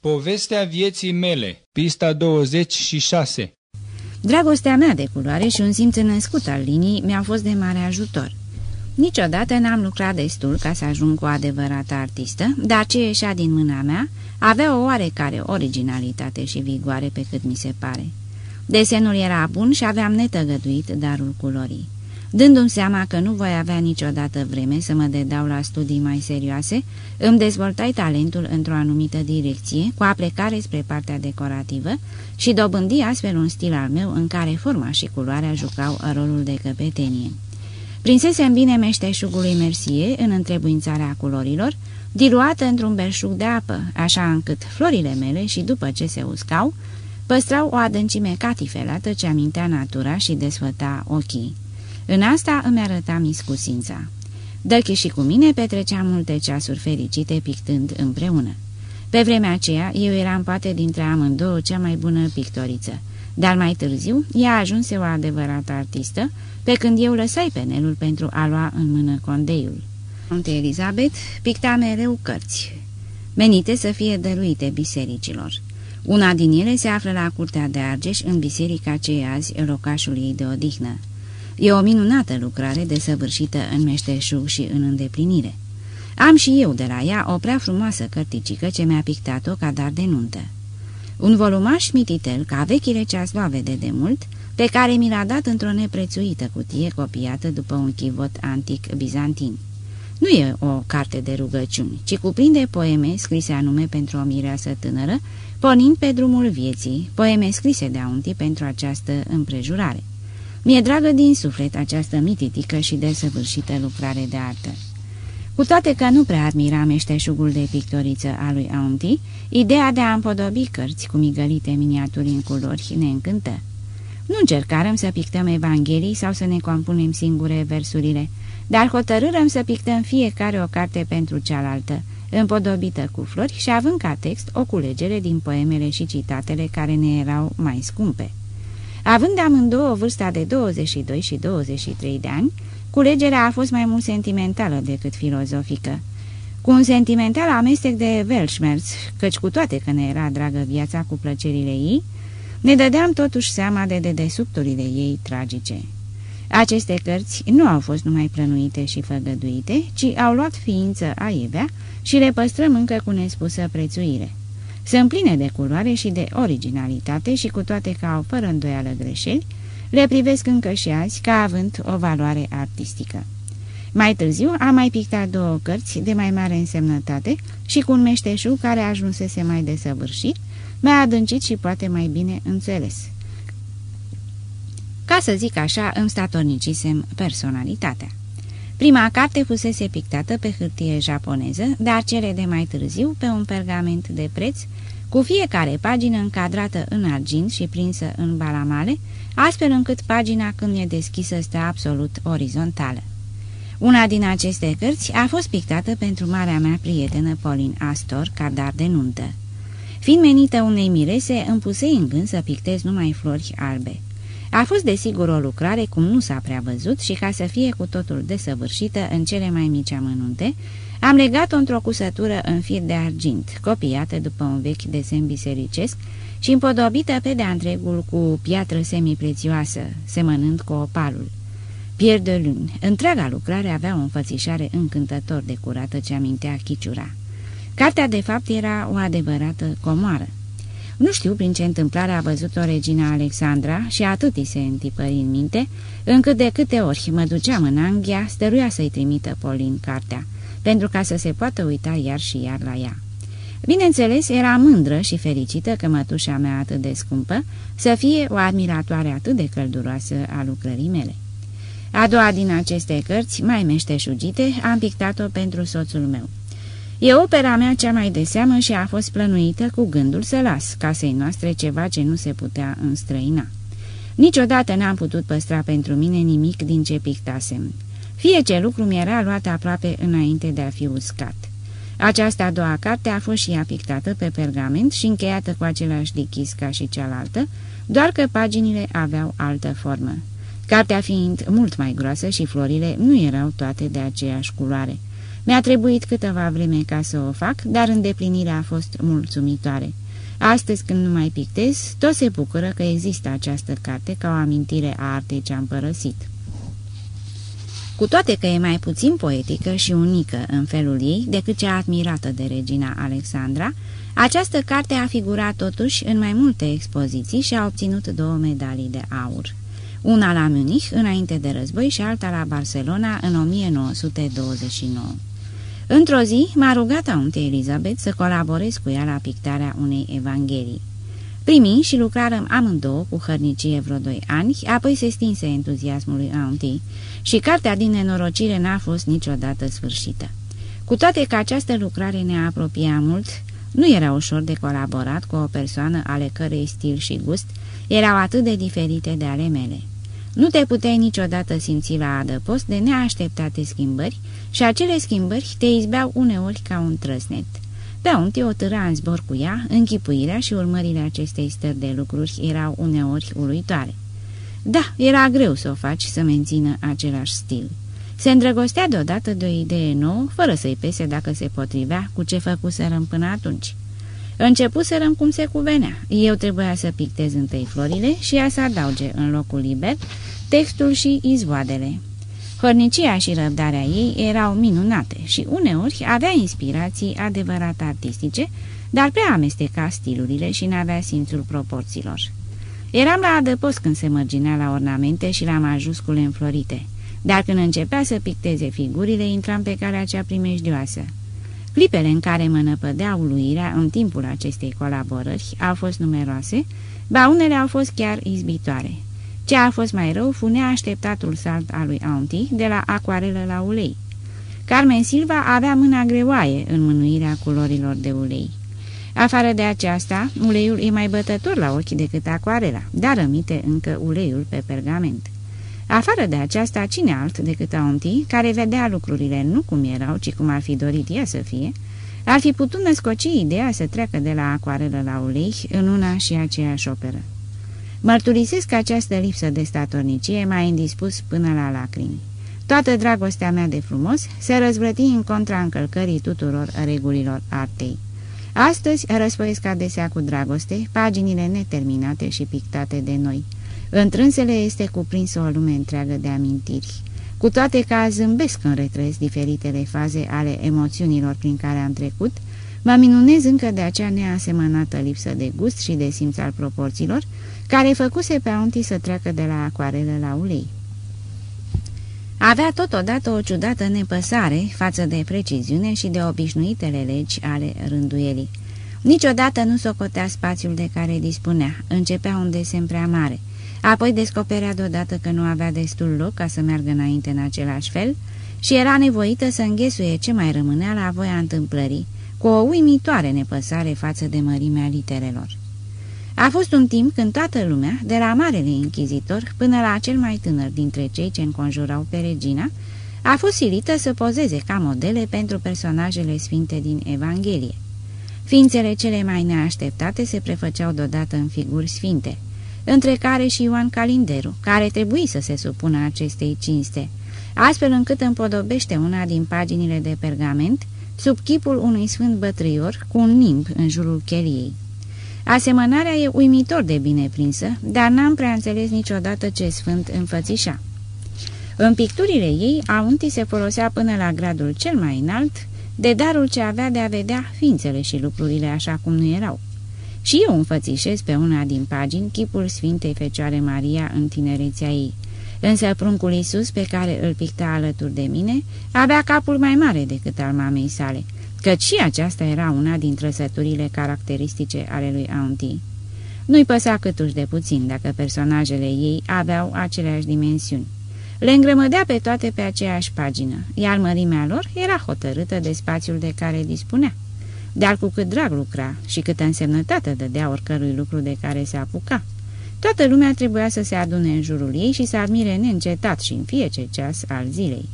Povestea vieții mele, pista 26 Dragostea mea de culoare și un simț născut al linii mi-au fost de mare ajutor. Niciodată n-am lucrat destul ca să ajung cu adevărată artistă, dar ce ieșea din mâna mea avea o oarecare originalitate și vigoare pe cât mi se pare. Desenul era bun și aveam netăgăduit darul culorii. Dându-mi seama că nu voi avea niciodată vreme să mă dedau la studii mai serioase, îmi dezvoltai talentul într-o anumită direcție, cu aplecare spre partea decorativă și dobândi astfel un stil al meu în care forma și culoarea jucau rolul de căpetenie. Prinsesem bine meșteșugului Mercier în întrebuințarea culorilor, diluată într-un belșug de apă, așa încât florile mele și după ce se uscau, păstrau o adâncime catifelată ce amintea natura și desfăta ochii. În asta îmi arăta miscusința. Dăchi și cu mine petreceam multe ceasuri fericite pictând împreună. Pe vremea aceea, eu eram poate dintre amândouă cea mai bună pictoriță, dar mai târziu ea ajunse o adevărată artistă, pe când eu lăsai penelul pentru a lua în mână condeiul. Conte Elizabeth picta mereu cărți, menite să fie dăruite bisericilor. Una din ele se află la Curtea de Argeș, în biserica ce azi locașul ei de odihnă. E o minunată lucrare desăvârșită în meșteșug și în îndeplinire. Am și eu de la ea o prea frumoasă cărticică ce mi-a pictat-o ca dar de nuntă. Un volumaș mititel ca vechile ceasloave de demult, pe care mi l-a dat într-o neprețuită cutie copiată după un chivot antic bizantin. Nu e o carte de rugăciuni, ci cuprinde poeme scrise anume pentru o mireasă tânără, pornind pe drumul vieții, poeme scrise de Aunti pentru această împrejurare. Mi-e dragă din suflet această mititică și desăvârșită lucrare de artă. Cu toate că nu prea admira meșteșugul de pictoriță a lui Aunti, ideea de a împodobi cărți cu migălite miniaturi în culori ne încântă. Nu încercarăm să pictăm Evanghelii sau să ne compunem singure versurile, dar hotărârăm să pictăm fiecare o carte pentru cealaltă, împodobită cu flori și având ca text o culegere din poemele și citatele care ne erau mai scumpe. Având amândouă vârsta de 22 și 23 de ani, culegerea a fost mai mult sentimentală decât filozofică. Cu un sentimental amestec de Welschmerz, căci cu toate că ne era dragă viața cu plăcerile ei, ne dădeam totuși seama de dedesubturile ei tragice. Aceste cărți nu au fost numai plănuite și făgăduite, ci au luat ființă aievea și le păstrăm încă cu nespusă prețuire. Sunt pline de culoare și de originalitate și cu toate că au fără îndoială greșeli, le privesc încă și azi ca având o valoare artistică. Mai târziu am mai pictat două cărți de mai mare însemnătate și cu un meșteșug care ajunsese mai desăvârșit, mai adâncit și poate mai bine înțeles. Ca să zic așa, îmi statornicisem personalitatea. Prima carte fusese pictată pe hârtie japoneză, dar cele de mai târziu pe un pergament de preț, cu fiecare pagină încadrată în argint și prinsă în balamale, astfel încât pagina când e deschisă stă absolut orizontală. Una din aceste cărți a fost pictată pentru marea mea prietenă Pauline Astor ca dar de nuntă. Fiind menită unei mirese, îmi pusei în gând să pictez numai flori albe. A fost desigur o lucrare cum nu s-a prea văzut și ca să fie cu totul desăvârșită în cele mai mici amănunte, am legat-o într-o cusătură în fir de argint, copiată după un vechi desen bisericesc și împodobită pe de-a întregul cu piatră semiprețioasă, semănând cu opalul. Pierre de Lune, întreaga lucrare avea o înfățișare încântător de curată ce amintea chiciura. Cartea de fapt era o adevărată comoară. Nu știu prin ce întâmplare a văzut-o regina Alexandra și atât îi se întipări în minte, încât de câte ori mă duceam în Anglia, stăruia să-i trimită Polin cartea, pentru ca să se poată uita iar și iar la ea. Bineînțeles, era mândră și fericită că mătușa mea atât de scumpă să fie o admiratoare atât de călduroasă a lucrării mele. A doua din aceste cărți, mai meșteșugite, am pictat-o pentru soțul meu. E opera mea cea mai de seamă și a fost plănuită cu gândul să las casei noastre ceva ce nu se putea înstrăina. Niciodată n-am putut păstra pentru mine nimic din ce pictasem. Fie ce lucru mi-era luat aproape înainte de a fi uscat. Această a doua carte a fost și ea pictată pe pergament și încheiată cu același dichis ca și cealaltă, doar că paginile aveau altă formă. Cartea fiind mult mai groasă și florile nu erau toate de aceeași culoare. Mi-a trebuit câteva vreme ca să o fac, dar îndeplinirea a fost mulțumitoare. Astăzi, când nu mai pictez, tot se bucură că există această carte ca o amintire a artei ce-am părăsit. Cu toate că e mai puțin poetică și unică în felul ei decât cea admirată de regina Alexandra, această carte a figurat totuși în mai multe expoziții și a obținut două medalii de aur. Una la Munich înainte de război și alta la Barcelona în 1929. Într-o zi m-a rugat Auntie Elizabeth să colaborez cu ea la pictarea unei evanghelii. Primi și lucrarăm amândouă cu hărnicie vreo doi ani, apoi se stinse entuziasmul lui Auntie și cartea din nenorocire n-a fost niciodată sfârșită. Cu toate că această lucrare ne apropia mult, nu era ușor de colaborat cu o persoană ale cărei stil și gust erau atât de diferite de ale mele. Nu te puteai niciodată simți la adăpost de neașteptate schimbări și acele schimbări te izbeau uneori ca un trăsnet. Bounty o târa în zbor cu ea, închipuirea și urmările acestei stări de lucruri erau uneori uluitoare. Da, era greu să o faci să mențină același stil. Se îndrăgostea deodată de o idee nouă, fără să-i pese dacă se potrivea cu ce făcuserăm până atunci. Începuserăm cum se cuvenea. Eu trebuia să pictez întâi florile și ea să adauge în locul liber textul și izvoadele. Hărnicia și răbdarea ei erau minunate și uneori avea inspirații adevărat artistice, dar prea amesteca stilurile și n-avea simțul proporțiilor. Eram la adăpost când se mărginea la ornamente și la majuscule înflorite, dar când începea să picteze figurile, intram pe calea cea primejdioasă. Clipele în care mă năpădea uluirea în timpul acestei colaborări au fost numeroase, ba unele au fost chiar izbitoare. Ce a fost mai rău fu neașteptatul salt al lui Auntie de la acuarelă la ulei. Carmen Silva avea mâna greoaie în mânuirea culorilor de ulei. Afară de aceasta, uleiul e mai bătător la ochi decât acuarela, dar rămite încă uleiul pe pergament. Afară de aceasta, cine alt decât Auntie, care vedea lucrurile nu cum erau, ci cum ar fi dorit ea să fie, ar fi putut născoci ideea să treacă de la acuarelă la ulei în una și aceeași operă. Mărturisesc că această lipsă de statornicie m-a indispus până la lacrimi. Toată dragostea mea de frumos se răzvrăti în contra încălcării tuturor regulilor artei. Astăzi răspăiesc adesea cu dragoste paginile neterminate și pictate de noi. Întrânsele este cuprinsă o lume întreagă de amintiri. Cu toate că zâmbesc în retres diferitele faze ale emoțiunilor prin care am trecut, mă minunez încă de acea neasemănată lipsă de gust și de simț al proporțiilor, care făcuse pe Auntie să treacă de la acuarelă la ulei. Avea totodată o ciudată nepăsare față de preciziune și de obișnuitele legi ale rânduielii. Niciodată nu socotea spațiul de care dispunea, începea un desen prea mare, apoi descoperea deodată că nu avea destul loc ca să meargă înainte în același fel și era nevoită să înghesuie ce mai rămânea la voia întâmplării, cu o uimitoare nepăsare față de mărimea literelor. A fost un timp când toată lumea, de la Marele Inchizitor până la cel mai tânăr dintre cei ce înconjurau pe regina, a fost silită să pozeze ca modele pentru personajele sfinte din Evanghelie. Ființele cele mai neașteptate se prefăceau deodată în figuri sfinte, între care și Ioan Calinderu, care trebuie să se supună acestei cinste, astfel încât împodobește una din paginile de pergament sub chipul unui sfânt bătrâior cu un nimb în jurul cheliei. Asemănarea e uimitor de bine prinsă, dar n-am prea înțeles niciodată ce sfânt înfățișa. În picturile ei, Aunti se folosea până la gradul cel mai înalt de darul ce avea de a vedea ființele și lucrurile așa cum nu erau. Și eu înfățișez pe una din pagini chipul Sfintei Fecioare Maria în tinerețea ei, însă pruncul Iisus pe care îl picta alături de mine avea capul mai mare decât al mamei sale – căci și aceasta era una din trăsăturile caracteristice ale lui Auntie. Nu-i păsa câtuși de puțin dacă personajele ei aveau aceleași dimensiuni. Le îngrămădea pe toate pe aceeași pagină, iar mărimea lor era hotărâtă de spațiul de care dispunea. Dar cu cât drag lucra și câtă însemnătate dădea oricărui lucru de care se apuca. Toată lumea trebuia să se adune în jurul ei și să admire neîncetat și în fiecare ceas al zilei.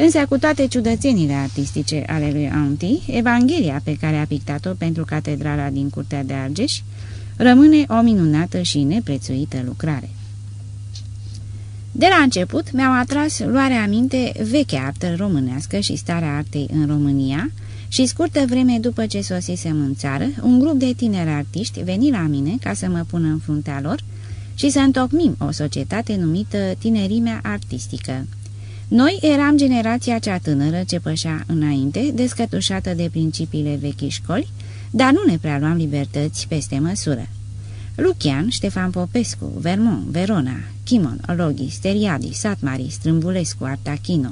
Însă, cu toate ciudățenile artistice ale lui Auntie, Evanghelia pe care a pictat-o pentru catedrala din Curtea de Argeș rămâne o minunată și neprețuită lucrare. De la început mi-au atras luarea aminte vechea artă românească și starea artei în România și scurtă vreme după ce sosisem în țară, un grup de tineri artiști veni la mine ca să mă pună în fruntea lor și să întocmim o societate numită Tinerimea Artistică. Noi eram generația cea tânără ce pășea înainte, descătușată de principiile vechi școli, dar nu ne prea luam libertăți peste măsură. Lucian, Ștefan Popescu, Vermont, Verona, Chimon, Loghi, Steriadi, Satmari, Strâmbulescu, Artachino,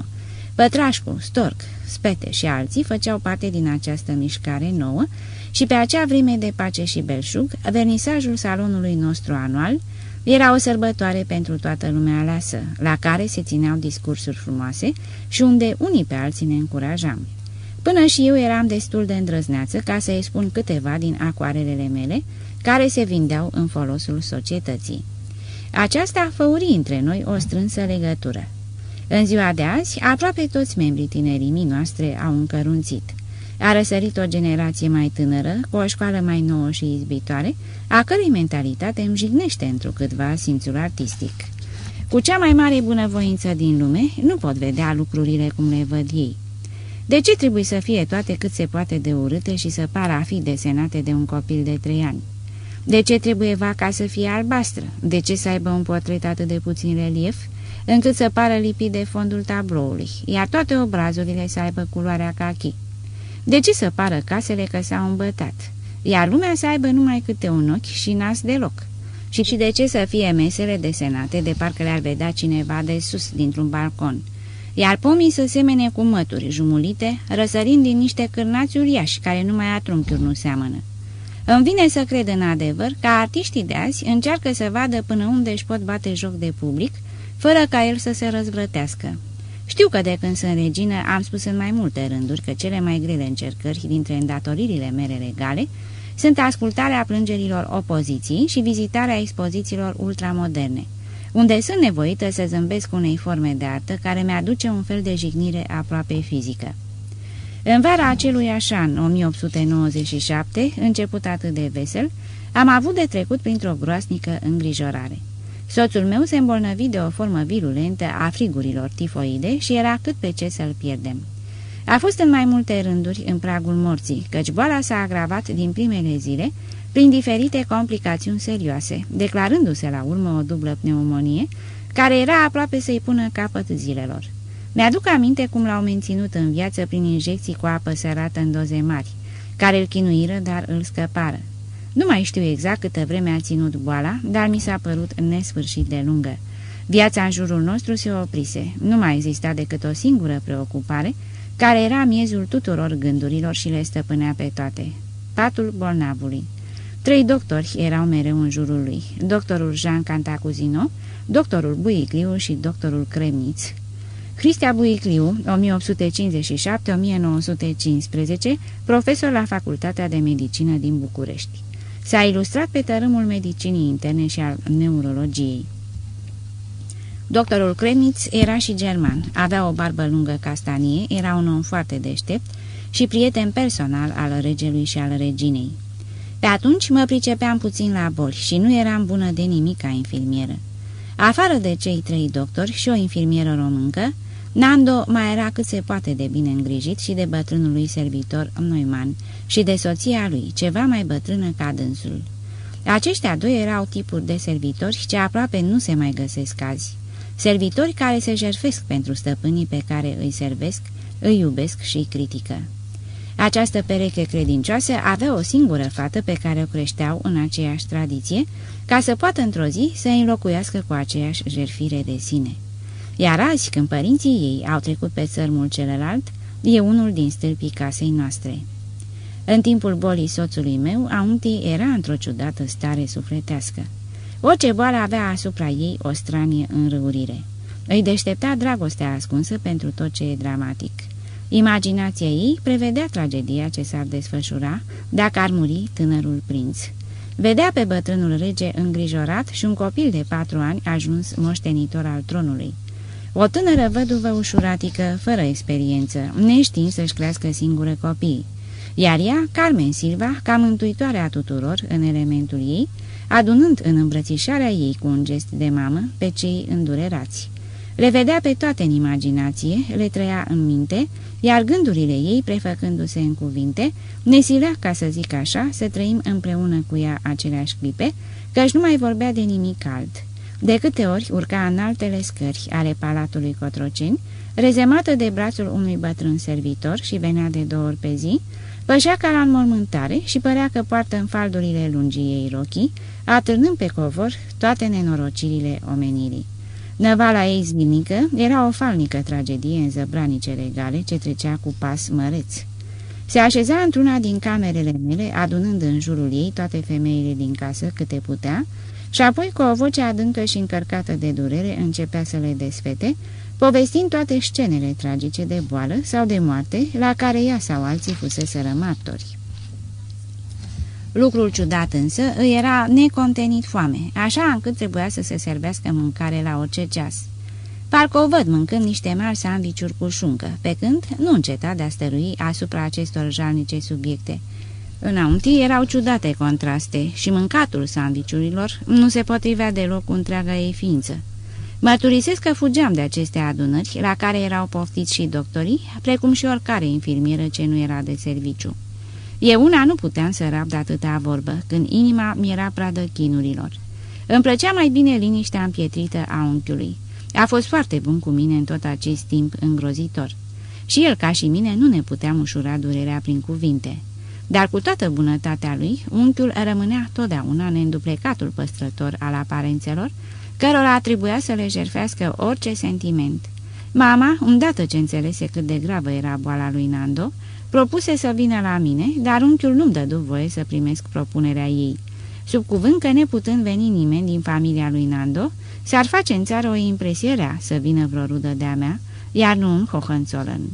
Pătrașcu, Storc, Spete și alții făceau parte din această mișcare nouă și pe acea vreme de pace și belșug, vernisajul salonului nostru anual era o sărbătoare pentru toată lumea aleasă, la care se țineau discursuri frumoase și unde unii pe alții ne încurajam. Până și eu eram destul de îndrăzneață ca să-i spun câteva din acoarelele mele, care se vindeau în folosul societății. Aceasta făuri între noi o strânsă legătură. În ziua de azi, aproape toți membrii tinerimii noastre au încărunțit. A răsărit o generație mai tânără, cu o școală mai nouă și izbitoare, a cărei mentalitate îmi jignește întrucâtva simțul artistic. Cu cea mai mare bunăvoință din lume, nu pot vedea lucrurile cum le văd ei. De ce trebuie să fie toate cât se poate de urâte și să pară a fi desenate de un copil de trei ani? De ce trebuie vaca să fie albastră? De ce să aibă un portret atât de puțin relief, încât să pară lipit de fondul tabloului, iar toate obrazurile să aibă culoarea cachi? De ce să pară casele că s-au îmbătat, iar lumea să aibă numai câte un ochi și nas deloc? Și, și de ce să fie mesele desenate de parcă le-ar vedea cineva de sus, dintr-un balcon? Iar pomii să semene cu mături jumulite, răsărind din niște cârnați uriași, care numai atrunchiuri nu seamănă. Îmi vine să cred în adevăr că artiștii de azi încearcă să vadă până unde își pot bate joc de public, fără ca el să se răzvrătească. Știu că de când sunt regină am spus în mai multe rânduri că cele mai grele încercări dintre îndatoririle mele legale sunt ascultarea plângerilor opoziției și vizitarea expozițiilor ultramoderne, unde sunt nevoită să zâmbesc unei forme de artă care mi-aduce un fel de jignire aproape fizică. În vara acelui an, 1897, început atât de vesel, am avut de trecut printr-o groasnică îngrijorare. Soțul meu se îmbolnăvi de o formă virulentă a frigurilor tifoide și era cât pe ce să-l pierdem. A fost în mai multe rânduri în pragul morții, căci boala s-a agravat din primele zile prin diferite complicațiuni serioase, declarându-se la urmă o dublă pneumonie, care era aproape să-i pună capăt zilelor. Mi-aduc aminte cum l-au menținut în viață prin injecții cu apă sărată în doze mari, care îl chinuiră, dar îl scăpară. Nu mai știu exact câtă vreme a ținut boala, dar mi s-a părut nesfârșit de lungă. Viața în jurul nostru se oprise, nu mai exista decât o singură preocupare, care era miezul tuturor gândurilor și le stăpânea pe toate. Patul bolnavului. Trei doctori erau mereu în jurul lui, doctorul Jean Cantacuzino, doctorul Buicliu și doctorul Cremniț. Cristia Buicliu, 1857-1915, profesor la Facultatea de Medicină din București. S-a ilustrat pe tărâmul medicinii interne și al neurologiei. Doctorul Kremnitz era și german, avea o barbă lungă castanie, era un om foarte deștept și prieten personal al regelui și al reginei. Pe atunci mă pricepeam puțin la boli și nu eram bună de nimic ca infirmieră. Afară de cei trei doctori și o infirmieră româncă, Nando mai era cât se poate de bine îngrijit și de bătrânul lui servitor Neumann și de soția lui, ceva mai bătrână ca dânsul. Aceștia doi erau tipuri de servitori ce aproape nu se mai găsesc azi. Servitori care se jerfesc pentru stăpânii pe care îi servesc, îi iubesc și îi critică. Această pereche credincioasă avea o singură fată pe care o creșteau în aceeași tradiție, ca să poată într-o zi să înlocuiască cu aceeași jerfire de sine. Iar azi, când părinții ei au trecut pe țărmul celălalt, e unul din stâlpii casei noastre. În timpul bolii soțului meu, auntii era într-o ciudată stare sufletească. Orice boală avea asupra ei o stranie înrăurire. Îi deștepta dragostea ascunsă pentru tot ce e dramatic. Imaginația ei prevedea tragedia ce s-ar desfășura dacă ar muri tânărul prinț. Vedea pe bătrânul rege îngrijorat și un copil de patru ani ajuns moștenitor al tronului. O tânără văduvă ușuratică, fără experiență, neștiind să-și crească singură copii. Iar ea, Carmen Silva, ca mântuitoarea tuturor în elementul ei, adunând în îmbrățișarea ei cu un gest de mamă pe cei îndurerați. Le vedea pe toate în imaginație, le trăia în minte, iar gândurile ei, prefăcându-se în cuvinte, ne silea, ca să zic așa, să trăim împreună cu ea aceleași clipe, căci nu mai vorbea de nimic alt. De câte ori urca în altele scări ale palatului Cotroceni, rezemată de brațul unui bătrân servitor și venea de două ori pe zi, pășea ca la înmormântare și părea că poartă în faldurile lungii ei rochii, atârnând pe covor toate nenorocirile omenirii. Năvala ei zilnică era o falnică tragedie în zăbranice regale ce trecea cu pas măreț. Se așeza într-una din camerele mele, adunând în jurul ei toate femeile din casă câte putea, și apoi, cu o voce adâncă și încărcată de durere, începea să le desfete, povestind toate scenele tragice de boală sau de moarte la care ea sau alții fusese martori. Lucrul ciudat însă îi era necontenit foame, așa încât trebuia să se servească mâncare la orice ceas. Parcă o văd mâncând niște mari sandviciuri cu șuncă, pe când nu înceta de a stărui asupra acestor jalnice subiecte. Înăuntri erau ciudate contraste și mâncatul sandviciurilor nu se potrivea deloc cu întreaga ei ființă. Mărturisesc că fugeam de aceste adunări, la care erau poftiți și doctorii, precum și oricare infirmieră ce nu era de serviciu. Eu una nu puteam să rabd atâta vorbă, când inima mi era pradă chinurilor. Îmi plăcea mai bine liniștea împietrită a unchiului. A fost foarte bun cu mine în tot acest timp îngrozitor. Și el, ca și mine, nu ne puteam ușura durerea prin cuvinte. Dar cu toată bunătatea lui, unchiul rămânea totdeauna neînduplecatul păstrător al aparențelor, cărora atribuia să le jerfească orice sentiment. Mama, îndată ce înțelese cât de gravă era boala lui Nando, propuse să vină la mine, dar unchiul nu-mi dădu voie să primesc propunerea ei. Sub cuvânt că neputând veni nimeni din familia lui Nando, s-ar face în țară o impresie rea să vină vreo rudă de-a mea, iar nu un Hohenzollern.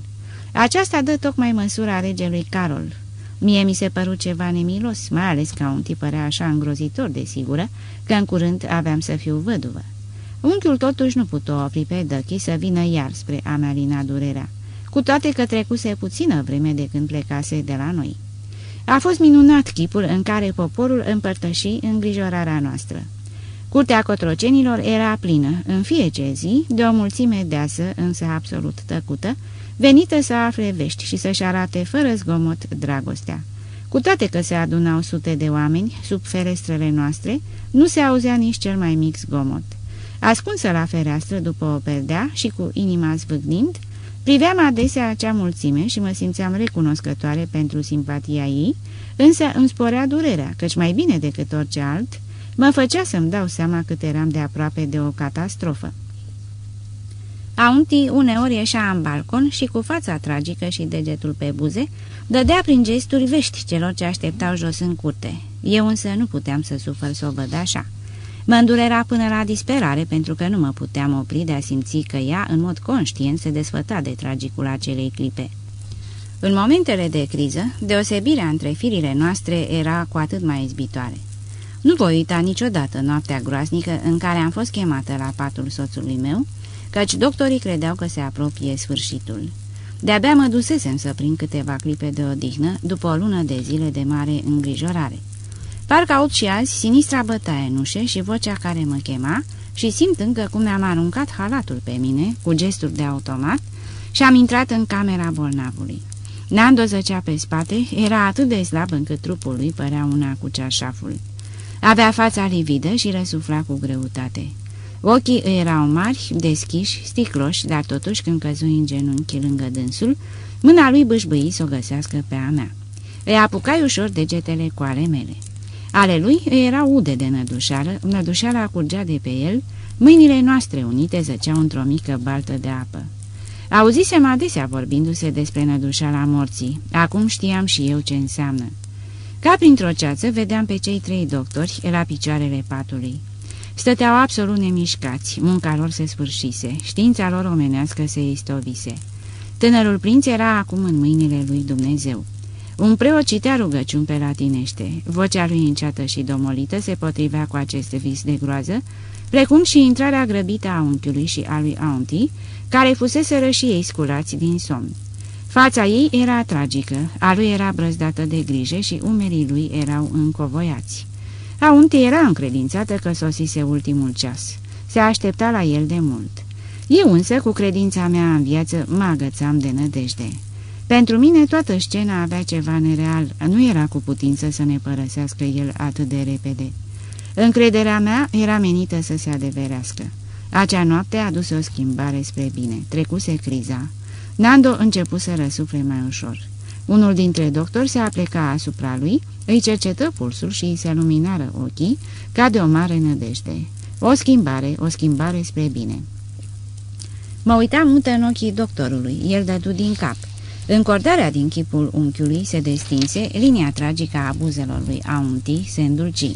Aceasta dă tocmai măsura regelui Carol. Mie mi se păru ceva nemilos, mai ales ca un tip părea așa îngrozitor de sigură, că în curând aveam să fiu văduvă. Unchiul totuși nu putu opri pe Dăchi să vină iar spre a mea lina durerea cu toate că trecuse puțină vreme de când plecase de la noi. A fost minunat chipul în care poporul împărtăși îngrijorarea noastră. Curtea cotrocenilor era plină, în fiecare zi, de o mulțime deasă, însă absolut tăcută, venită să afle vești și să-și arate fără zgomot dragostea. Cu toate că se adunau sute de oameni sub ferestrele noastre, nu se auzea nici cel mai mic zgomot. Ascunsă la fereastră după o perdea și cu inima zvâgnind, Priveam adesea acea mulțime și mă simțeam recunoscătoare pentru simpatia ei, însă îmi sporea durerea, căci mai bine decât orice alt, mă făcea să-mi dau seama cât eram de aproape de o catastrofă. Aunti uneori ieșea în balcon și cu fața tragică și degetul pe buze, dădea prin gesturi vești celor ce așteptau jos în curte. Eu însă nu puteam să sufăr să o văd așa. Mă îndurera până la disperare pentru că nu mă puteam opri de a simți că ea, în mod conștient, se desfăta de tragicul acelei clipe. În momentele de criză, deosebirea între firile noastre era cu atât mai izbitoare. Nu voi uita niciodată noaptea groaznică în care am fost chemată la patul soțului meu, căci doctorii credeau că se apropie sfârșitul. De-abia mă dusesem să prind câteva clipe de odihnă după o lună de zile de mare îngrijorare. Parcă aud și azi sinistra bătaie în ușe și vocea care mă chema și simt încă cum mi-am aruncat halatul pe mine, cu gesturi de automat, și am intrat în camera bolnavului. Nando zăcea pe spate, era atât de slab încât trupul lui părea una cu ceașaful. Avea fața lividă și răsufla cu greutate. Ochii îi erau mari, deschiși, sticloși, dar totuși când căzui în genunchi lângă dânsul, mâna lui bâșbâi să o găsească pe a mea. Îi apucai ușor degetele cu ale mele. Ale lui era ude de nădușală, nădușala curgea de pe el, mâinile noastre unite zăceau într-o mică baltă de apă. Auzisem adesea vorbindu-se despre nădușala morții, acum știam și eu ce înseamnă. Ca printr-o ceață vedeam pe cei trei doctori la picioarele patului. Stăteau absolut nemișcați, munca lor se sfârșise, știința lor omenească se istovise. Tânărul prinț era acum în mâinile lui Dumnezeu. Un preot citea rugăciuni pe latinește. Vocea lui înceată și domolită se potrivea cu acest vis de groază, precum și intrarea grăbită a unchiului și a lui Auntie, care fusese și ei sculați din somn. Fața ei era tragică, a lui era brăzdată de grijă și umerii lui erau încovoiați. Aunte era încredințată că sosise ultimul ceas. Se aștepta la el de mult. Eu însă, cu credința mea în viață, mă agățam de nădejde. Pentru mine toată scena avea ceva nereal, nu era cu putință să ne părăsească el atât de repede. Încrederea mea era menită să se adeverească. Acea noapte a dus o schimbare spre bine. Trecuse criza. Nando începu să răsufle mai ușor. Unul dintre doctori se apleca asupra lui, îi cercetă pulsul și îi se luminară ochii ca de o mare nădejde. O schimbare, o schimbare spre bine. Mă uitam mută în ochii doctorului, el dădu din cap. Încordarea din chipul unchiului se destinse, linia tragică a buzelor lui Aunti se îndulci.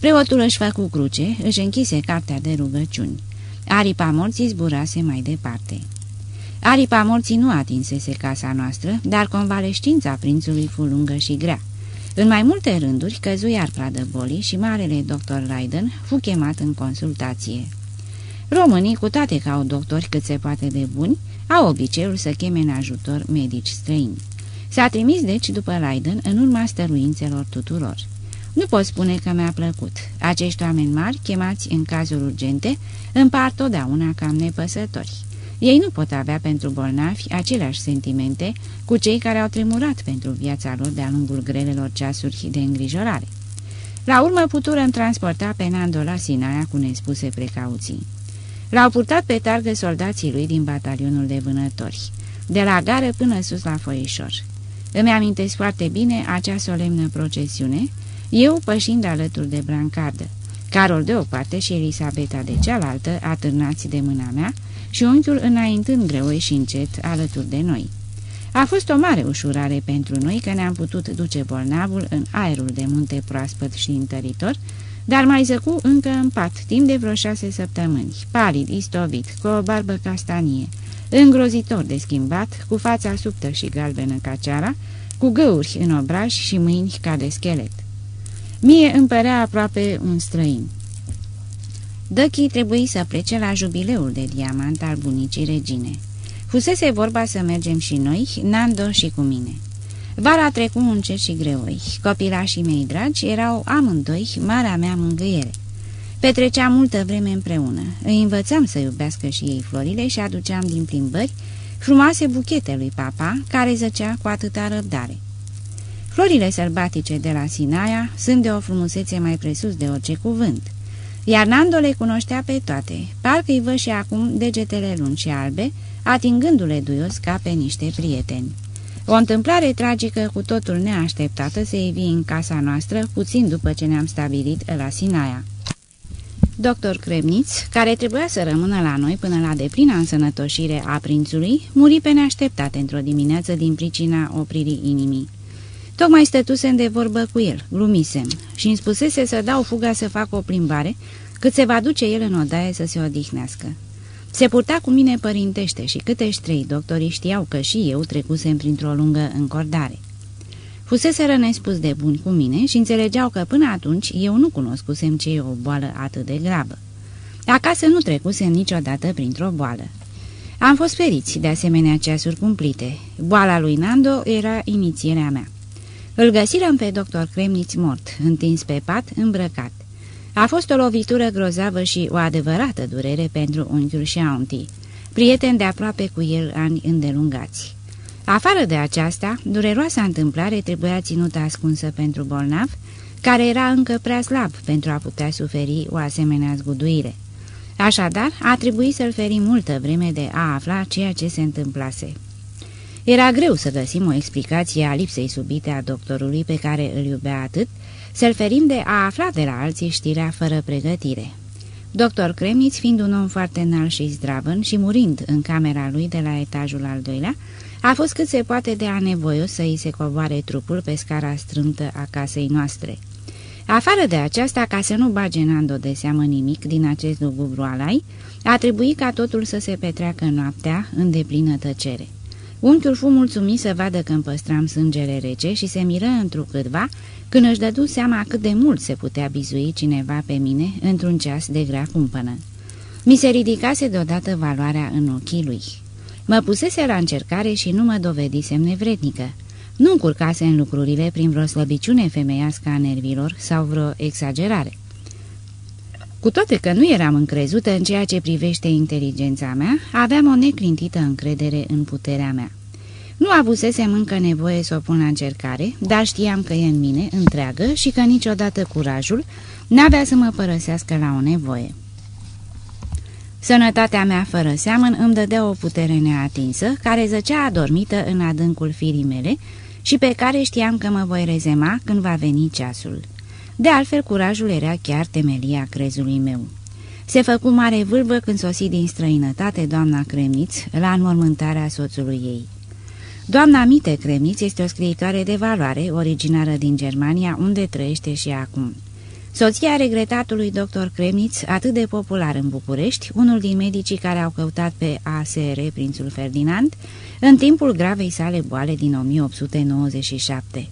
Preotul își făcu cruce, își închise cartea de rugăciuni. Aripa morții zburase mai departe. Aripa morții nu atinsese casa noastră, dar convalescința prințului fu lungă și grea. În mai multe rânduri căzu iar pradă bolii și marele doctor Raiden fu chemat în consultație. Românii, cu toate că au doctori cât se poate de buni, au obiceiul să cheme în ajutor medici străini. S-a trimis deci după Raiden în urma stăruințelor tuturor. Nu pot spune că mi-a plăcut. Acești oameni mari, chemați în cazuri urgente, împart totdeauna cam nepăsători. Ei nu pot avea pentru bolnavi aceleași sentimente cu cei care au tremurat pentru viața lor de-a lungul grelelor ceasuri de îngrijorare. La urmă putură transporta pe Nando la Sinaia cu nespuse precauții. L-au purtat pe targă soldații lui din batalionul de vânători, de la gară până sus la foișor. Îmi amintesc foarte bine acea solemnă procesiune, eu pășind alături de brancardă, Carol de o parte și Elisabeta de cealaltă, atârnați de mâna mea, și unchiul înaintând greoi și încet alături de noi. A fost o mare ușurare pentru noi că ne-am putut duce bolnavul în aerul de munte proaspăt și întăritor, dar mai zăcu încă în pat, timp de vreo șase săptămâni, palid, istovit, cu o barbă castanie, îngrozitor de schimbat, cu fața subtă și galbenă ca ceara, cu găuri în obraj și mâini ca de schelet. Mie îmi părea aproape un străin. Dăchi trebuie să plece la jubileul de diamant al bunicii regine. Fusese vorba să mergem și noi, Nando și cu mine. Vara trecu încet și greoi. Copilașii mei dragi erau amândoi marea mea mângâiere. Petreceam multă vreme împreună. Îi învățam să iubească și ei florile și aduceam din plimbări frumoase buchete lui papa, care zăcea cu atâta răbdare. Florile sălbatice de la Sinaia sunt de o frumusețe mai presus de orice cuvânt. Iar Nando le cunoștea pe toate, parcă îi văd și acum degetele lungi și albe, atingându-le duios ca pe niște prieteni. O întâmplare tragică cu totul neașteptată se ivi în casa noastră puțin după ce ne-am stabilit la Sinaia. Doctor Cremniț, care trebuia să rămână la noi până la deplina însănătoșire a prințului, muri pe neașteptate într-o dimineață din pricina opririi inimii. Tocmai stătusem de vorbă cu el, glumisem, și îmi spusese să dau fuga să fac o plimbare, cât se va duce el în odaie să se odihnească. Se purta cu mine părintește și câtești ștrei doctorii știau că și eu trecusem printr-o lungă încordare. Fusese nespus de buni cu mine și înțelegeau că până atunci eu nu cunoscusem ce e o boală atât de gravă. Acasă nu trecusem niciodată printr-o boală. Am fost feriți de asemenea ceasuri cumplite. Boala lui Nando era inițierea mea. Îl găsirăm pe doctor Cremniț mort, întins pe pat, îmbrăcat. A fost o lovitură grozavă și o adevărată durere pentru unchiul și auntii, prieten de aproape cu el ani îndelungați. Afară de aceasta, dureroasa întâmplare trebuia ținută ascunsă pentru bolnav, care era încă prea slab pentru a putea suferi o asemenea zguduire. Așadar, a trebuit să-l ferim multă vreme de a afla ceea ce se întâmplase. Era greu să găsim o explicație a lipsei subite a doctorului pe care îl iubea atât, să-l ferim de a afla de la alții știrea fără pregătire. Doctor Kremniț, fiind un om foarte înalt și zdravăn și murind în camera lui de la etajul al doilea, a fost cât se poate de anevoios să îi se coboare trupul pe scara strântă a casei noastre. Afară de aceasta, ca să nu bage Nando de seamă nimic din acest lugubru alai, a trebuit ca totul să se petreacă noaptea în deplină tăcere. Unchiul fu mulțumit să vadă că îmi păstram sângele rece și se miră întrucâtva când își dădu seama cât de mult se putea bizui cineva pe mine într-un ceas de grea cumpănă. Mi se ridicase deodată valoarea în ochii lui. Mă pusese la încercare și nu mă dovedisem nevrednică. Nu încurcase în lucrurile prin vreo slăbiciune femeiască a nervilor sau vreo exagerare. Cu toate că nu eram încrezută în ceea ce privește inteligența mea, aveam o neclintită încredere în puterea mea. Nu avusesem încă nevoie să o pun la încercare, dar știam că e în mine, întreagă, și că niciodată curajul n-avea să mă părăsească la o nevoie. Sănătatea mea fără seamăn îmi dădea o putere neatinsă, care zăcea adormită în adâncul firii mele și pe care știam că mă voi rezema când va veni ceasul. De altfel, curajul era chiar temelia crezului meu. Se făcu mare vâlvă când sosi din străinătate doamna Cremniț la înmormântarea soțului ei. Doamna Mite Cremniț este o scriitoare de valoare, originară din Germania, unde trăiește și acum. Soția regretatului dr. Cremniț, atât de popular în București, unul din medicii care au căutat pe ASR Prințul Ferdinand, în timpul gravei sale boale din 1897.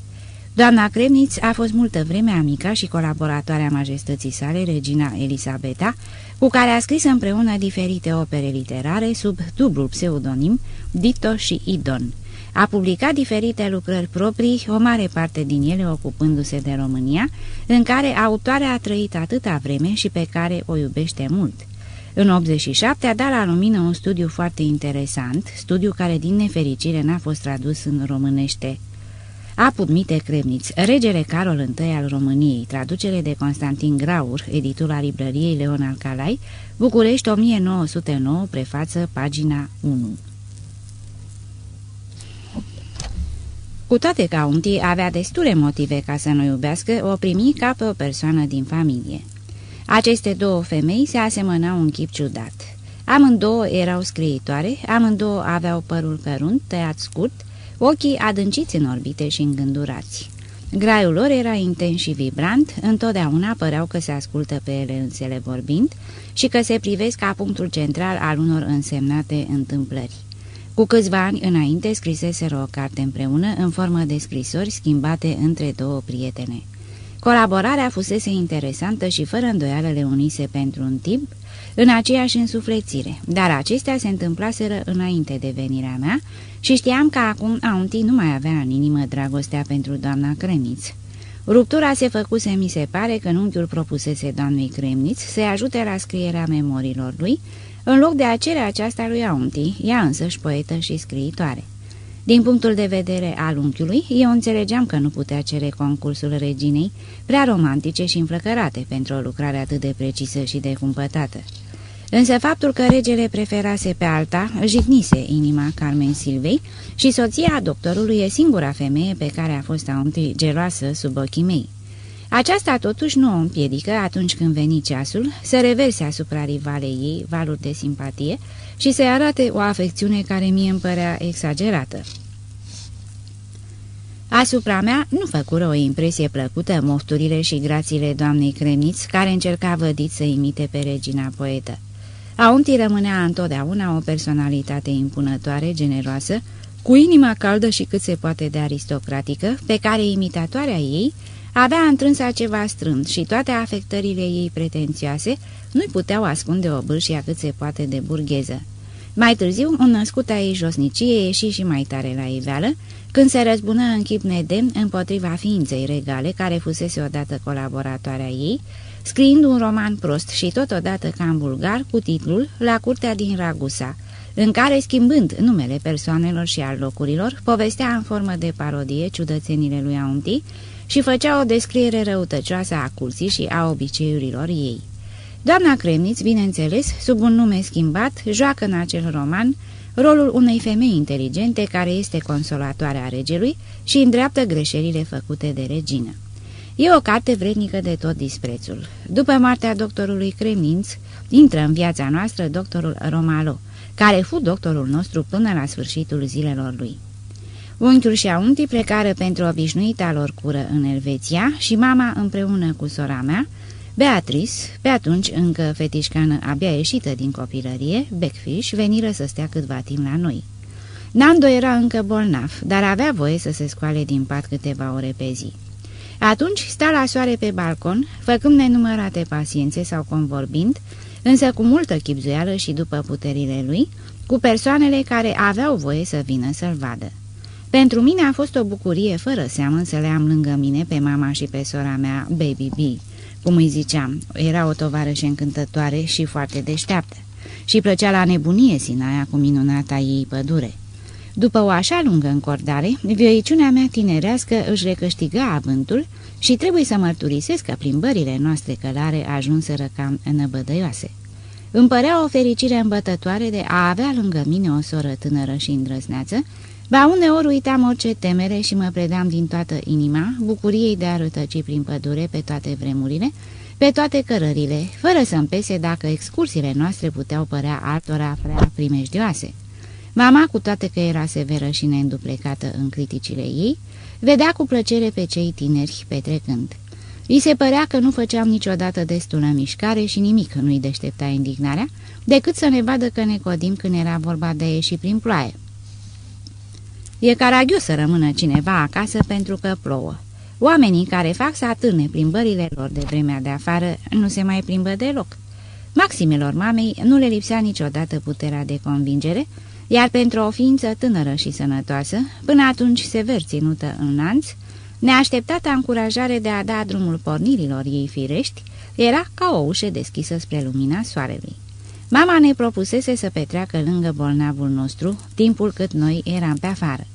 Doamna Cremniț a fost multă vreme amica și colaboratoarea majestății sale, regina Elisabeta, cu care a scris împreună diferite opere literare sub dublul pseudonim Dito și Idon. A publicat diferite lucrări proprii, o mare parte din ele ocupându-se de România, în care autoarea a trăit atâta vreme și pe care o iubește mult. În 87 a dat la lumină un studiu foarte interesant, studiu care din nefericire n-a fost tradus în românește. A Mite Cremniț, regele Carol I al României, traducere de Constantin Graur, editura librăriei Leon Alcalai, București 1909, prefață, pagina 1. Cu toate că Aunti avea destule motive ca să nu iubească, o primi ca pe o persoană din familie. Aceste două femei se asemănau un chip ciudat. Amândouă erau scriitoare, amândouă aveau părul cărunt, tăiat scurt, ochii adânciți în orbite și îngândurați. Graiul lor era intens și vibrant, întotdeauna păreau că se ascultă pe ele însele vorbind și că se privesc ca punctul central al unor însemnate întâmplări. Cu câțiva ani înainte scriseseră o carte împreună în formă de scrisori schimbate între două prietene. Colaborarea fusese interesantă și fără îndoială le unise pentru un timp în aceeași însuflețire, dar acestea se întâmplaseră înainte de venirea mea și știam că acum Aunti nu mai avea în inimă dragostea pentru doamna Cremiț. Ruptura se făcuse, mi se pare, că unchiul propusese doamnei Cremniț să-i ajute la scrierea memoriilor lui, în loc de a cere aceasta lui Aunti, ea însăși poetă și scriitoare. Din punctul de vedere al unchiului, eu înțelegeam că nu putea cere concursul reginei, prea romantice și înflăcărate pentru o lucrare atât de precisă și de cumpătată. Însă faptul că regele preferase pe alta jignise inima Carmen Silvei și soția doctorului e singura femeie pe care a fost Aunti geloasă sub ochii mei. Aceasta totuși nu o împiedică atunci când veni ceasul să reverse asupra rivalei ei valuri de simpatie și să-i arate o afecțiune care mie îmi părea exagerată. Asupra mea nu făcură o impresie plăcută mofturile și grațiile doamnei Cremiț, care încerca vădit să imite pe regina poetă. Aunti rămânea întotdeauna o personalitate impunătoare, generoasă, cu inima caldă și cât se poate de aristocratică, pe care imitatoarea ei avea întrânsa ceva strânt și toate afectările ei pretențioase nu-i puteau ascunde o bârșia cât se poate de burgheză. Mai târziu, un născut a ei josnicie ieși și mai tare la iveală, când se răzbună în chip nedemn împotriva ființei regale, care fusese odată colaboratoarea ei, scriind un roman prost și totodată cam vulgar cu titlul La curtea din Ragusa, în care, schimbând numele persoanelor și al locurilor, povestea în formă de parodie ciudățenile lui Aunti și făcea o descriere răutăcioasă a curții și a obiceiurilor ei. Doamna Cremniț, bineînțeles, sub un nume schimbat, joacă în acel roman rolul unei femei inteligente care este consolatoarea regelui și îndreaptă greșelile făcute de regină. E o carte vrednică de tot disprețul. După moartea doctorului Cremninț, intră în viața noastră doctorul Romalo, care fu doctorul nostru până la sfârșitul zilelor lui. Unchiul și auntii plecară pentru obișnuita lor cură în Elveția și mama împreună cu sora mea, Beatrice, pe atunci încă fetișcană abia ieșită din copilărie, Beckfish, veniră să stea câtva timp la noi. Nando era încă bolnav, dar avea voie să se scoale din pat câteva ore pe zi. Atunci sta la soare pe balcon, făcând nenumărate paciențe sau convorbind, însă cu multă chipzuială și după puterile lui, cu persoanele care aveau voie să vină să-l vadă. Pentru mine a fost o bucurie fără seamă să le am lângă mine pe mama și pe sora mea, Baby B, cum îi ziceam, era o tovarășă încântătoare și foarte deșteaptă. Și plăcea la nebunie Sinaia cu minunata ei pădure. După o așa lungă încordare, vioiciunea mea tinerească își recăștiga avântul și trebuie să mărturisesc că plimbările noastre călare ajunseră cam năbădăioase. Îmi părea o fericire îmbătătoare de a avea lângă mine o soră tânără și îndrăzneață, ba uneori uitam orice temere și mă predam din toată inima bucuriei de a rătăci prin pădure pe toate vremurile, pe toate cărările, fără să-mi pese dacă excursiile noastre puteau părea altora prea primejdioase. Mama, cu toate că era severă și neînduplecată în criticile ei, vedea cu plăcere pe cei tineri petrecând. Îi se părea că nu făceam niciodată destulă mișcare și nimic nu-i deștepta indignarea, decât să ne vadă că ne codim când era vorba de a ieși prin ploaie. E caragios să rămână cineva acasă pentru că plouă. Oamenii care fac să atârne plimbările lor de vremea de afară nu se mai plimbă deloc. Maximelor mamei nu le lipsea niciodată puterea de convingere, iar pentru o ființă tânără și sănătoasă, până atunci sever ținută în lanț, neașteptata încurajare de a da drumul pornirilor ei firești era ca o ușă deschisă spre lumina soarelui. Mama ne propusese să petreacă lângă bolnavul nostru timpul cât noi eram pe afară.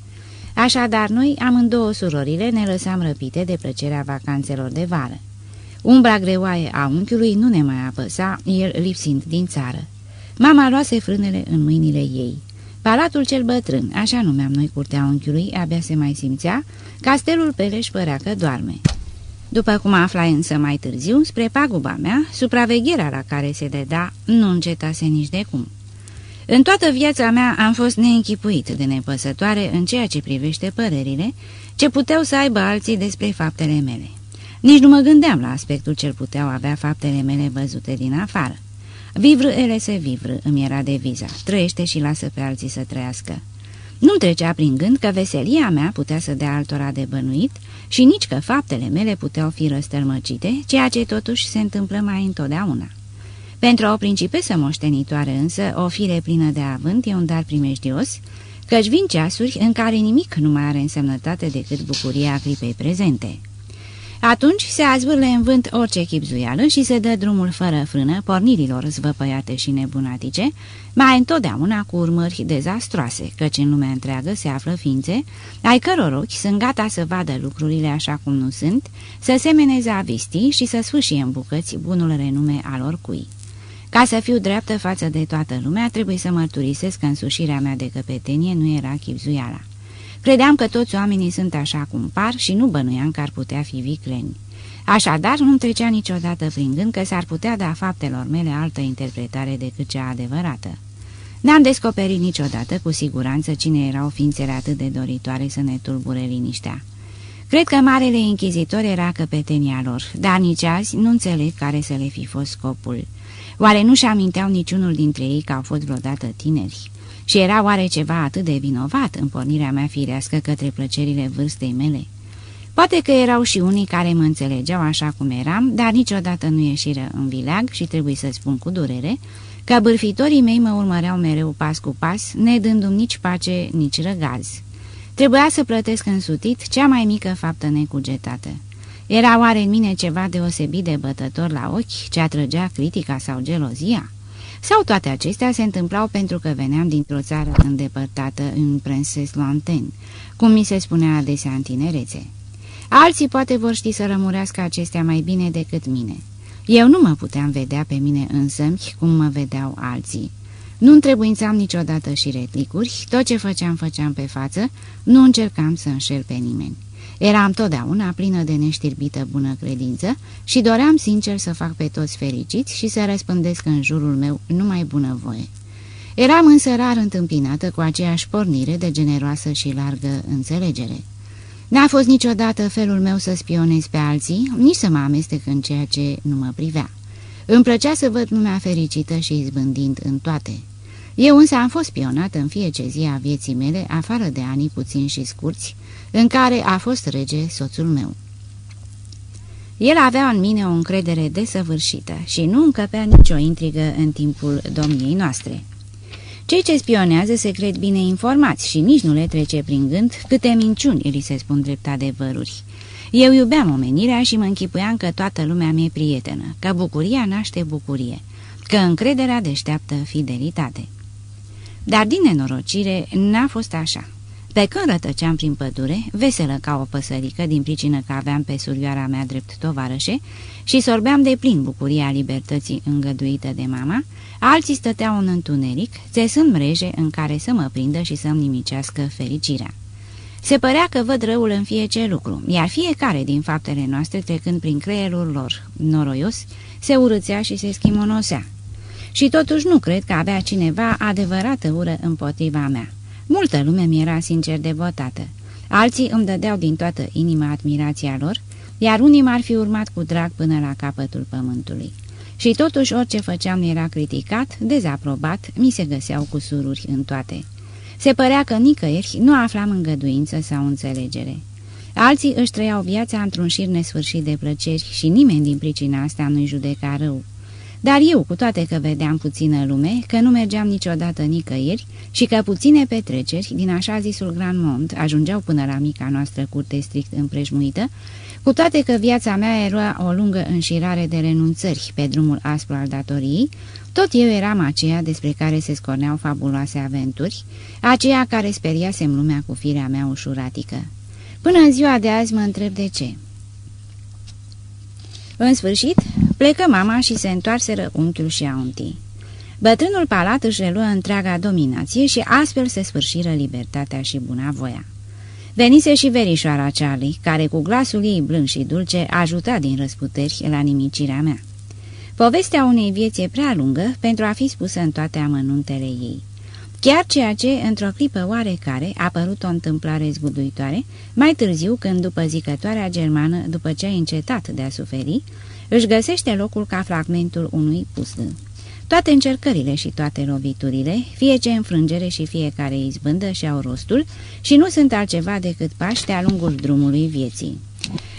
Așadar, noi, amândouă surorile, ne lăsam răpite de plăcerea vacanțelor de vară. Umbra greoaie a unchiului nu ne mai apăsa, el lipsind din țară. Mama luase frânele în mâinile ei. Palatul cel bătrân, așa numeam noi curtea unchiului, abia se mai simțea, castelul Peleș părea că doarme. După cum afla însă mai târziu, spre paguba mea, supravegherea la care se deda nu încetase nici de cum. În toată viața mea am fost neînchipuit de nepăsătoare în ceea ce privește părerile ce puteau să aibă alții despre faptele mele. Nici nu mă gândeam la aspectul ce puteau avea faptele mele văzute din afară. Vivră ele se vivră, îmi era deviza, trăiește și lasă pe alții să trăiască. Nu trecea prin gând că veselia mea putea să dea altora de bănuit și nici că faptele mele puteau fi răstălmăcite, ceea ce totuși se întâmplă mai întotdeauna. Pentru o principesă moștenitoare însă, o fire plină de avânt e un dar primejdios, căci vin ceasuri în care nimic nu mai are însemnătate decât bucuria clipei prezente. Atunci se azvârle în vânt orice chipzuială și se dă drumul fără frână pornirilor zvăpăiate și nebunatice, mai întotdeauna cu urmări dezastroase, căci în lumea întreagă se află ființe, ai căror ochi sunt gata să vadă lucrurile așa cum nu sunt, să semeneze avistii și să sfâșie în bucăți bunul renume al oricui. Ca să fiu dreaptă față de toată lumea, trebuie să mărturisesc că însușirea mea de căpetenie nu era chipzuiala. Credeam că toți oamenii sunt așa cum par și nu bănuiam că ar putea fi vicleni. Așadar, nu-mi trecea niciodată prin gând că s-ar putea da faptelor mele altă interpretare decât cea adevărată. N-am descoperit niciodată cu siguranță cine erau ființele atât de doritoare să ne tulbure liniștea. Cred că Marele Inchizitor era căpetenia lor, dar nici azi nu înțeleg care să le fi fost scopul. Oare nu-și aminteau niciunul dintre ei că au fost vreodată tineri? Și era oare ceva atât de vinovat în pornirea mea firească către plăcerile vârstei mele? Poate că erau și unii care mă înțelegeau așa cum eram, dar niciodată nu ieșiră în vileag și trebuie să spun cu durere că bârfitorii mei mă urmăreau mereu pas cu pas, ne dându-mi nici pace, nici răgaz. Trebuia să plătesc însutit cea mai mică faptă necugetată. Era oare în mine ceva deosebit de bătător la ochi ce atrăgea critica sau gelozia? Sau toate acestea se întâmplau pentru că veneam dintr-o țară îndepărtată în Princes Lointain, cum mi se spunea adesea în tinerețe. Alții poate vor ști să rămurească acestea mai bine decât mine. Eu nu mă puteam vedea pe mine însămi cum mă vedeau alții. Nu întrebuințam niciodată și retlicuri, tot ce făceam, făceam pe față, nu încercam să înșel pe nimeni. Eram totdeauna plină de neștirbită bună credință și doream sincer să fac pe toți fericiți și să răspândesc în jurul meu numai bunăvoie. Eram însă rar întâmpinată cu aceeași pornire de generoasă și largă înțelegere. N-a fost niciodată felul meu să spionez pe alții, nici să mă amestec în ceea ce nu mă privea. Îmi plăcea să văd lumea fericită și izbândind în toate. Eu însă am fost spionată în fiecare zi a vieții mele, afară de anii puțini și scurți, în care a fost rege soțul meu. El avea în mine o încredere desăvârșită și nu încăpea nicio intrigă în timpul domniei noastre. Cei ce spionează se cred bine informați și nici nu le trece prin gând câte minciuni li se spun drept adevăruri. Eu iubeam omenirea și mă închipuiam că toată lumea mi-e prietenă, că bucuria naște bucurie, că încrederea deșteaptă fidelitate. Dar din nenorocire n-a fost așa. Pe când rătăceam prin pădure, veselă ca o păsărică din pricină că aveam pe surioara mea drept tovarășe și sorbeam de plin bucuria libertății îngăduită de mama, alții stăteau în întuneric, țesând mreje în care să mă prindă și să-mi nimicească fericirea. Se părea că văd răul în fiecare lucru, iar fiecare din faptele noastre trecând prin creierul lor noroios, se urâțea și se schimonosea. Și totuși nu cred că avea cineva adevărată ură împotriva mea. Multă lume mi era sincer devotată. Alții îmi dădeau din toată inima admirația lor, iar unii m-ar fi urmat cu drag până la capătul pământului. Și totuși orice făceam era criticat, dezaprobat, mi se găseau cu sururi în toate. Se părea că nicăieri nu aflam îngăduință sau înțelegere. Alții își trăiau viața într-un șir nesfârșit de plăceri și nimeni din pricina asta nu-i judeca rău. Dar eu, cu toate că vedeam puțină lume, că nu mergeam niciodată nicăieri și că puține petreceri din așa zisul Grand Mont ajungeau până la mica noastră curte strict împrejmuită, cu toate că viața mea era o lungă înșirare de renunțări pe drumul aspru al datoriei, tot eu eram aceea despre care se scorneau fabuloase aventuri, aceea care speriasem lumea cu firea mea ușuratică. Până în ziua de azi mă întreb de ce. În sfârșit, plecă mama și se întoarseră unchiul și auntii. Bătrânul palat își reluă întreaga dominație și astfel se sfârșiră libertatea și bunavoia. Venise și verișoara Charlie, care cu glasul ei blând și dulce ajuta din răsputeri la nimicirea mea. Povestea unei vieți prea lungă pentru a fi spusă în toate amănuntele ei. Chiar ceea ce, într-o clipă oarecare, a părut o întâmplare zguduitoare, mai târziu, când după zicătoarea germană, după ce a încetat de a suferi, își găsește locul ca fragmentul unui puzzle. Toate încercările și toate loviturile, fie ce înfrângere și fiecare izbândă și-au rostul și nu sunt altceva decât pași de-a lungul drumului vieții.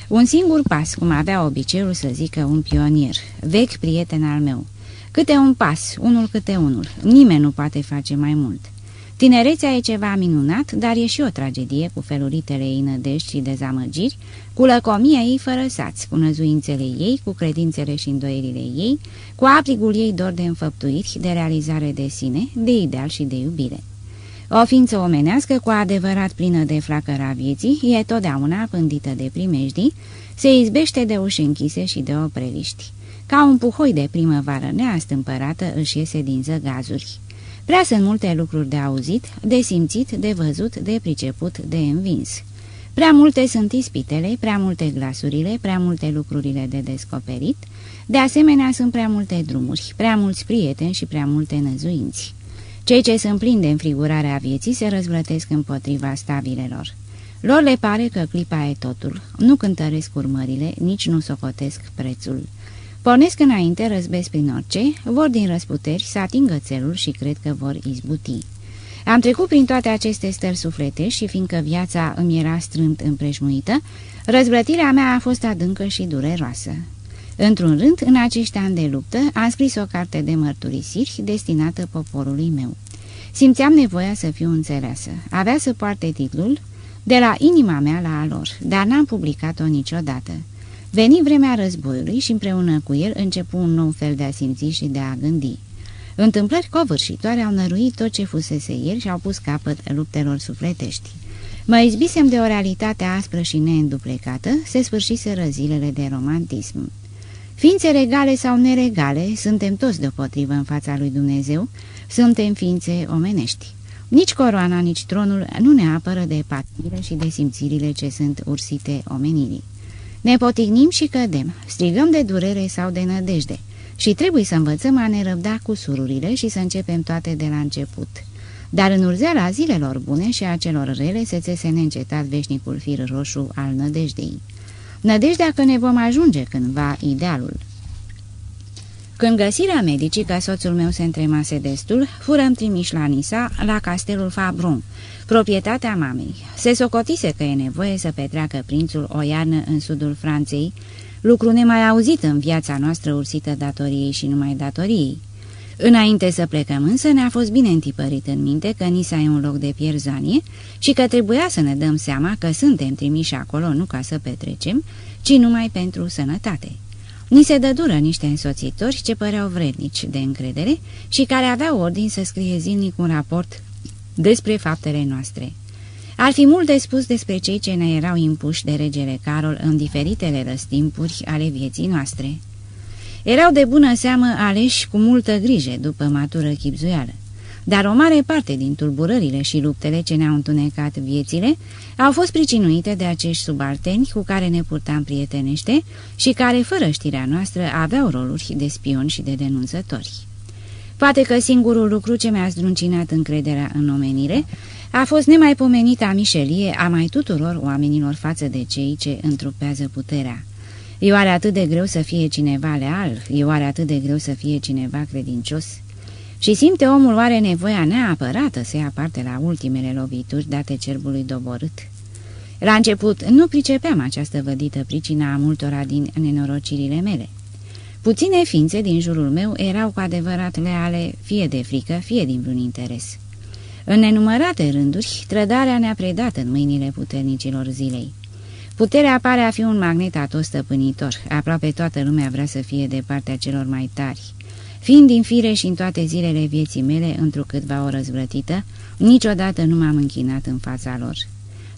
Un singur pas, cum avea obiceiul să zică un pionier, vechi prieten al meu. Câte un pas, unul câte unul, nimeni nu poate face mai mult. Tinerețea e ceva minunat, dar e și o tragedie cu feluritele ei nădești și dezamăgiri, cu lăcomia ei fără sați, cu năzuințele ei, cu credințele și îndoierile ei, cu aprigul ei dor de înfăptuiri, de realizare de sine, de ideal și de iubire. O ființă omenească cu adevărat plină de flacăra vieții e totdeauna pândită de primejdii, se izbește de uși închise și de opreliști. Ca un puhoi de primăvară neastâmpărată își iese din zăgazuri. Prea sunt multe lucruri de auzit, de simțit, de văzut, de priceput, de învins. Prea multe sunt ispitele, prea multe glasurile, prea multe lucrurile de descoperit, de asemenea sunt prea multe drumuri, prea mulți prieteni și prea multe năzuinți. Cei ce sunt plini de înfrigurarea vieții se răzvrătesc împotriva stabilelor. Lor le pare că clipa e totul, nu cântăresc urmările, nici nu socotesc prețul. Pornesc înainte, răzbesc prin orice, vor din răsputeri să atingă țelul și cred că vor izbuti. Am trecut prin toate aceste stări suflete și fiindcă viața îmi era strâmt împrejmuită, răzvrătirea mea a fost adâncă și dureroasă. Într-un rând, în acești ani de luptă, am scris o carte de mărturisiri destinată poporului meu. Simțeam nevoia să fiu înțeleasă. Avea să poarte titlul De la inima mea la a lor, dar n-am publicat-o niciodată. Veni vremea războiului și împreună cu el începu un nou fel de a simți și de a gândi. Întâmplări covârșitoare au năruit tot ce fusese ieri și au pus capăt luptelor sufletești. Mă izbisem de o realitate aspră și neînduplecată, se sfârșiseră zilele de romantism. Ființe regale sau neregale, suntem toți deopotrivă în fața lui Dumnezeu, suntem ființe omenești. Nici coroana, nici tronul nu ne apără de patiile și de simțirile ce sunt ursite omenirii. Ne potignim și cădem, strigăm de durere sau de nădejde și trebuie să învățăm a ne răbda cu sururile și să începem toate de la început. Dar în urzeala zilelor bune și a celor rele se țese neîncetat veșnicul fir roșu al nădejdei. Nădejdea că ne vom ajunge cândva idealul. Când găsirea medicii că soțul meu se întremase destul, furăm trimiși la Nisa, la castelul Fabron, proprietatea mamei. Se socotise că e nevoie să petreacă prințul o iarnă în sudul Franței, lucru nemai auzit în viața noastră ursită datoriei și numai datoriei. Înainte să plecăm însă ne-a fost bine întipărit în minte că Nisa e un loc de pierzanie și că trebuia să ne dăm seama că suntem trimiși acolo nu ca să petrecem, ci numai pentru sănătate. Ni se dădură niște însoțitori ce păreau vrednici de încredere și care aveau ordin să scrie zilnic un raport despre faptele noastre. Ar fi mult de spus despre cei ce ne erau impuși de regele Carol în diferitele răstimpuri ale vieții noastre. Erau de bună seamă aleși cu multă grijă după matură chipzuială, dar o mare parte din tulburările și luptele ce ne-au întunecat viețile au fost pricinuite de acești subalteni cu care ne purtam prietenește și care, fără știrea noastră, aveau roluri de spioni și de denunțători. Poate că singurul lucru ce mi-a zdruncinat încrederea în omenire a fost nemaipomenita mișelie a mai tuturor oamenilor față de cei ce întrupează puterea. E oare atât de greu să fie cineva leal? E oare atât de greu să fie cineva credincios? Și simte omul oare nevoia neapărată să ia parte la ultimele lovituri date cerbului doborât? La început nu pricepeam această vădită pricina a multora din nenorocirile mele. Puține ființe din jurul meu erau cu adevărat leale, fie de frică, fie din vreun interes. În nenumărate rânduri, trădarea ne-a predat în mâinile puternicilor zilei. Puterea pare a fi un magnet atostăpânitor, aproape toată lumea vrea să fie de partea celor mai tari. Fiind din fire și în toate zilele vieții mele, întrucâtva o răzvrătită, niciodată nu m-am închinat în fața lor.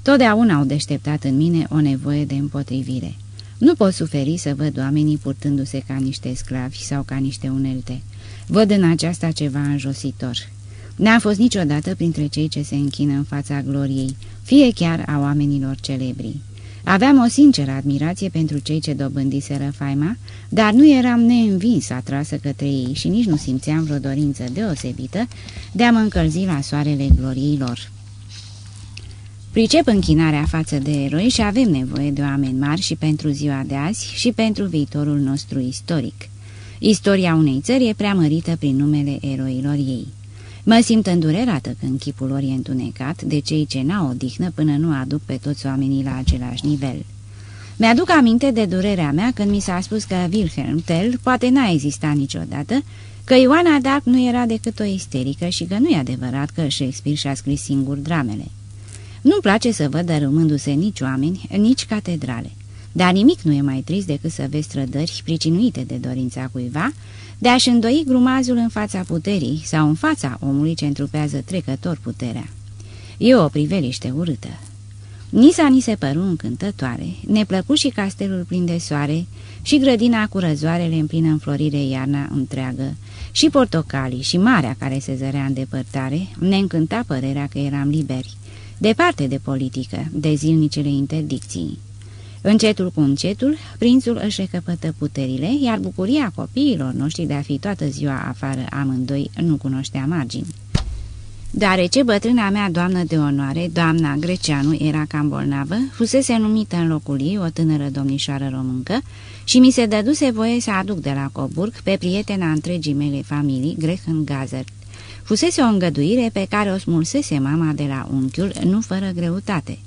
Totdeauna au deșteptat în mine o nevoie de împotrivire. Nu pot suferi să văd oamenii purtându-se ca niște sclavi sau ca niște unelte. Văd în aceasta ceva înjositor. N-am fost niciodată printre cei ce se închină în fața gloriei, fie chiar a oamenilor celebri. Aveam o sinceră admirație pentru cei ce dobândiseră faima, dar nu eram neînvins atrasă către ei și nici nu simțeam vreo dorință deosebită de a mă încălzi la soarele gloriei lor. Pricep închinarea față de eroi și avem nevoie de oameni mari și pentru ziua de azi și pentru viitorul nostru istoric. Istoria unei țări e preamărită prin numele eroilor ei. Mă simt îndurerată când chipul lor e întunecat de cei ce n-au odihnă până nu aduc pe toți oamenii la același nivel. Mi-aduc aminte de durerea mea când mi s-a spus că Wilhelm Tell poate n-a existat niciodată, că Ioana Dark nu era decât o isterică și că nu e adevărat că Shakespeare și-a scris singur dramele. Nu-mi place să văd dărâmându-se nici oameni, nici catedrale. Dar nimic nu e mai trist decât să vezi trădări pricinuite de dorința cuiva de a-și îndoi grumazul în fața puterii sau în fața omului ce întrupează trecător puterea. E o priveliște urâtă. Nisa ni se păru încântătoare, ne plăcu și castelul plin de soare și grădina cu răzoarele în plină înflorire iarna întreagă și portocalii și marea care se zărea în depărtare ne încânta părerea că eram liberi, departe de politică, de zilnicele interdicții. Încetul cu încetul, prințul își recăpătă puterile, iar bucuria copiilor noștri de a fi toată ziua afară amândoi nu cunoștea margini. Deoarece bătrâna mea doamnă de onoare, doamna Greceanu, era cam bolnavă, fusese numită în locul ei o tânără domnișoară româncă și mi se dăduse voie să aduc de la Coburg pe prietena întregii mele familii, Grehen Gazer. Fusese o îngăduire pe care o smulsese mama de la unchiul, nu fără greutate.